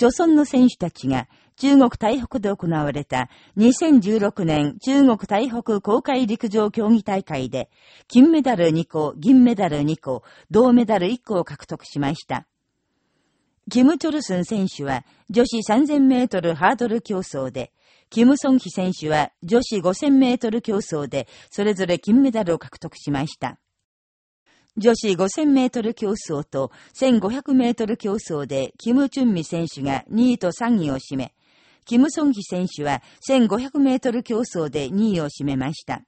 朝鮮の選手たちが中国台北で行われた2016年中国台北公開陸上競技大会で金メダル2個、銀メダル2個、銅メダル1個を獲得しました。キム・チョルスン選手は女子3000メートルハードル競争で、キム・ソンヒ選手は女子5000メートル競争でそれぞれ金メダルを獲得しました。女子5000メートル競争と1500メートル競争でキム・チュンミ選手が2位と3位を占め、キム・ソンヒ選手は1500メートル競争で2位を占めました。